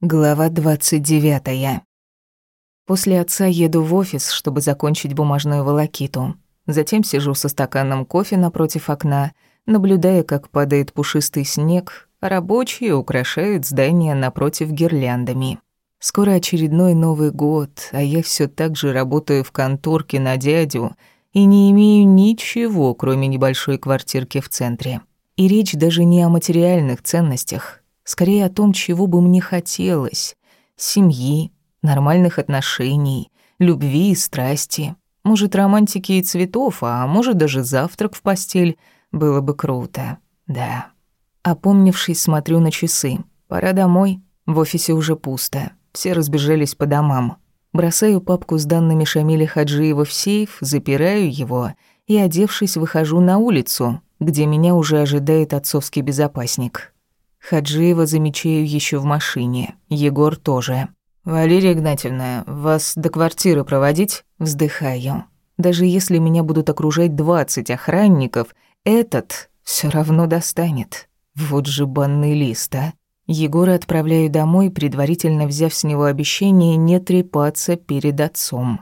Глава 29. После отца еду в офис, чтобы закончить бумажную волокиту. Затем сижу со стаканом кофе напротив окна, наблюдая, как падает пушистый снег, а рабочие украшают здание напротив гирляндами. Скоро очередной Новый год, а я все так же работаю в конторке на дядю и не имею ничего, кроме небольшой квартирки в центре. И речь даже не о материальных ценностях, Скорее о том, чего бы мне хотелось. Семьи, нормальных отношений, любви и страсти. Может, романтики и цветов, а может, даже завтрак в постель. Было бы круто, да. Опомнившись, смотрю на часы. Пора домой. В офисе уже пусто. Все разбежались по домам. Бросаю папку с данными Шамиля Хаджиева в сейф, запираю его и, одевшись, выхожу на улицу, где меня уже ожидает отцовский безопасник. Хаджиева замечаю еще в машине. Егор тоже. «Валерия Игнатьевна, вас до квартиры проводить?» Вздыхаю. Даже если меня будут окружать двадцать охранников, этот все равно достанет. Вот же банный лист, а. Егора отправляю домой, предварительно взяв с него обещание не трепаться перед отцом.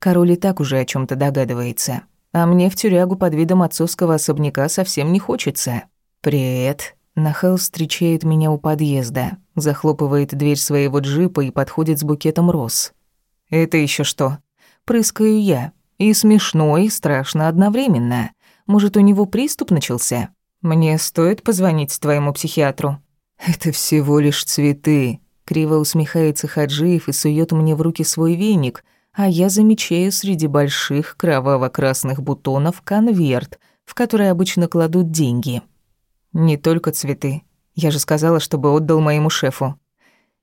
Король и так уже о чем то догадывается. А мне в тюрягу под видом отцовского особняка совсем не хочется. «Привет», Нахал встречает меня у подъезда, захлопывает дверь своего джипа и подходит с букетом роз. «Это еще что?» Прыскаю я. И смешно, и страшно одновременно. Может, у него приступ начался? Мне стоит позвонить твоему психиатру? Это всего лишь цветы. Криво усмехается Хаджиев и сует мне в руки свой веник, а я замечаю среди больших кроваво-красных бутонов конверт, в который обычно кладут деньги. Не только цветы. Я же сказала, чтобы отдал моему шефу.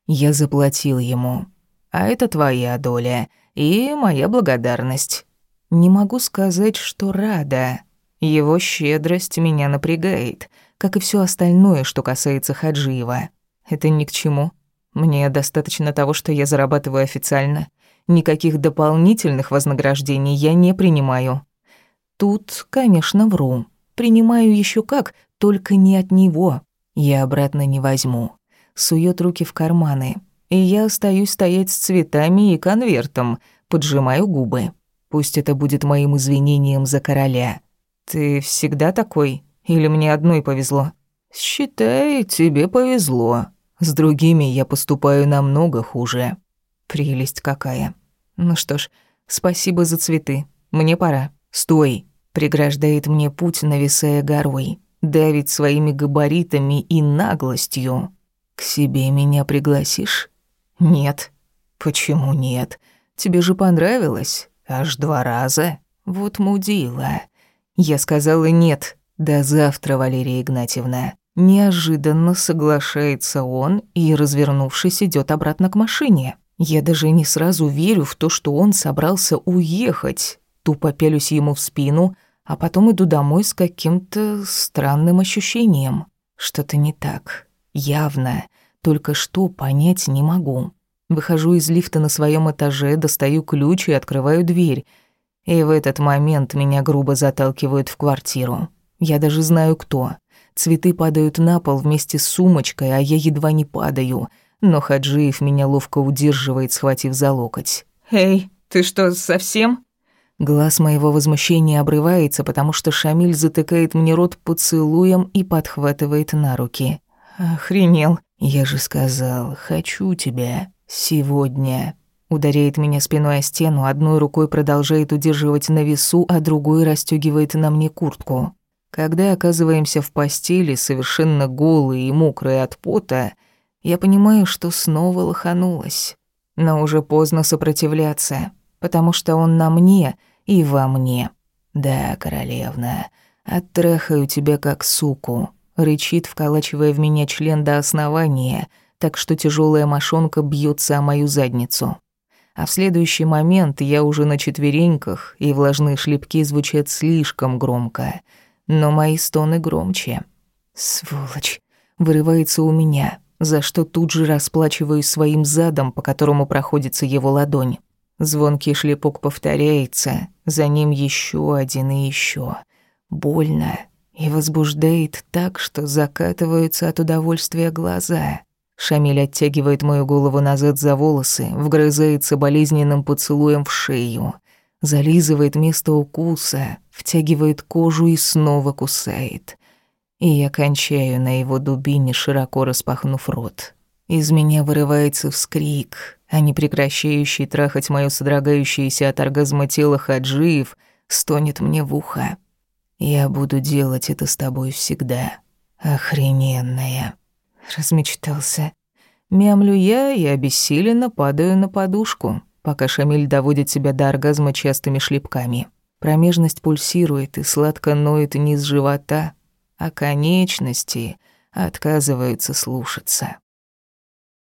Я заплатил ему. А это твоя доля и моя благодарность. Не могу сказать, что рада. Его щедрость меня напрягает, как и все остальное, что касается Хаджиева. Это ни к чему. Мне достаточно того, что я зарабатываю официально. Никаких дополнительных вознаграждений я не принимаю. Тут, конечно, вру. Принимаю еще как, только не от него. Я обратно не возьму. Сует руки в карманы. И я остаюсь стоять с цветами и конвертом, поджимаю губы. Пусть это будет моим извинением за короля. Ты всегда такой? Или мне одной повезло? Считай, тебе повезло. С другими я поступаю намного хуже. Прелесть какая. Ну что ж, спасибо за цветы. Мне пора. Стой. Преграждает мне путь, нависая горой давит своими габаритами и наглостью. «К себе меня пригласишь?» «Нет». «Почему нет? Тебе же понравилось? Аж два раза? Вот мудила». Я сказала «нет». «До завтра, Валерия Игнатьевна». Неожиданно соглашается он и, развернувшись, идет обратно к машине. Я даже не сразу верю в то, что он собрался уехать. Тупо пялюсь ему в спину, а потом иду домой с каким-то странным ощущением. Что-то не так. Явно. Только что понять не могу. Выхожу из лифта на своем этаже, достаю ключ и открываю дверь. И в этот момент меня грубо заталкивают в квартиру. Я даже знаю кто. Цветы падают на пол вместе с сумочкой, а я едва не падаю. Но Хаджиев меня ловко удерживает, схватив за локоть. «Эй, ты что, совсем?» Глаз моего возмущения обрывается, потому что Шамиль затыкает мне рот поцелуем и подхватывает на руки. «Охренел!» «Я же сказал, хочу тебя. Сегодня». Ударяет меня спиной о стену, одной рукой продолжает удерживать на весу, а другой расстёгивает на мне куртку. Когда оказываемся в постели, совершенно голые и мокрые от пота, я понимаю, что снова лоханулась. Но уже поздно сопротивляться потому что он на мне и во мне. Да, королевна, оттрахаю тебя как суку, рычит, вколачивая в меня член до основания, так что тяжелая мошонка бьется о мою задницу. А в следующий момент я уже на четвереньках, и влажные шлепки звучат слишком громко, но мои стоны громче. Сволочь, вырывается у меня, за что тут же расплачиваюсь своим задом, по которому проходится его ладонь. Звонкий шлепок повторяется, за ним еще один и еще. Больно и возбуждает так, что закатываются от удовольствия глаза. Шамиль оттягивает мою голову назад за волосы, вгрызается болезненным поцелуем в шею, зализывает место укуса, втягивает кожу и снова кусает. И я кончаю на его дубине, широко распахнув рот. Из меня вырывается вскрик, а не прекращающий трахать моё содрогающееся от оргазма тело Хаджиев стонет мне в ухо. «Я буду делать это с тобой всегда, охрененная». Размечтался. Мямлю я и обессиленно падаю на подушку, пока Шамиль доводит себя до оргазма частыми шлепками. Промежность пульсирует и сладко ноет низ живота, а конечности отказываются слушаться.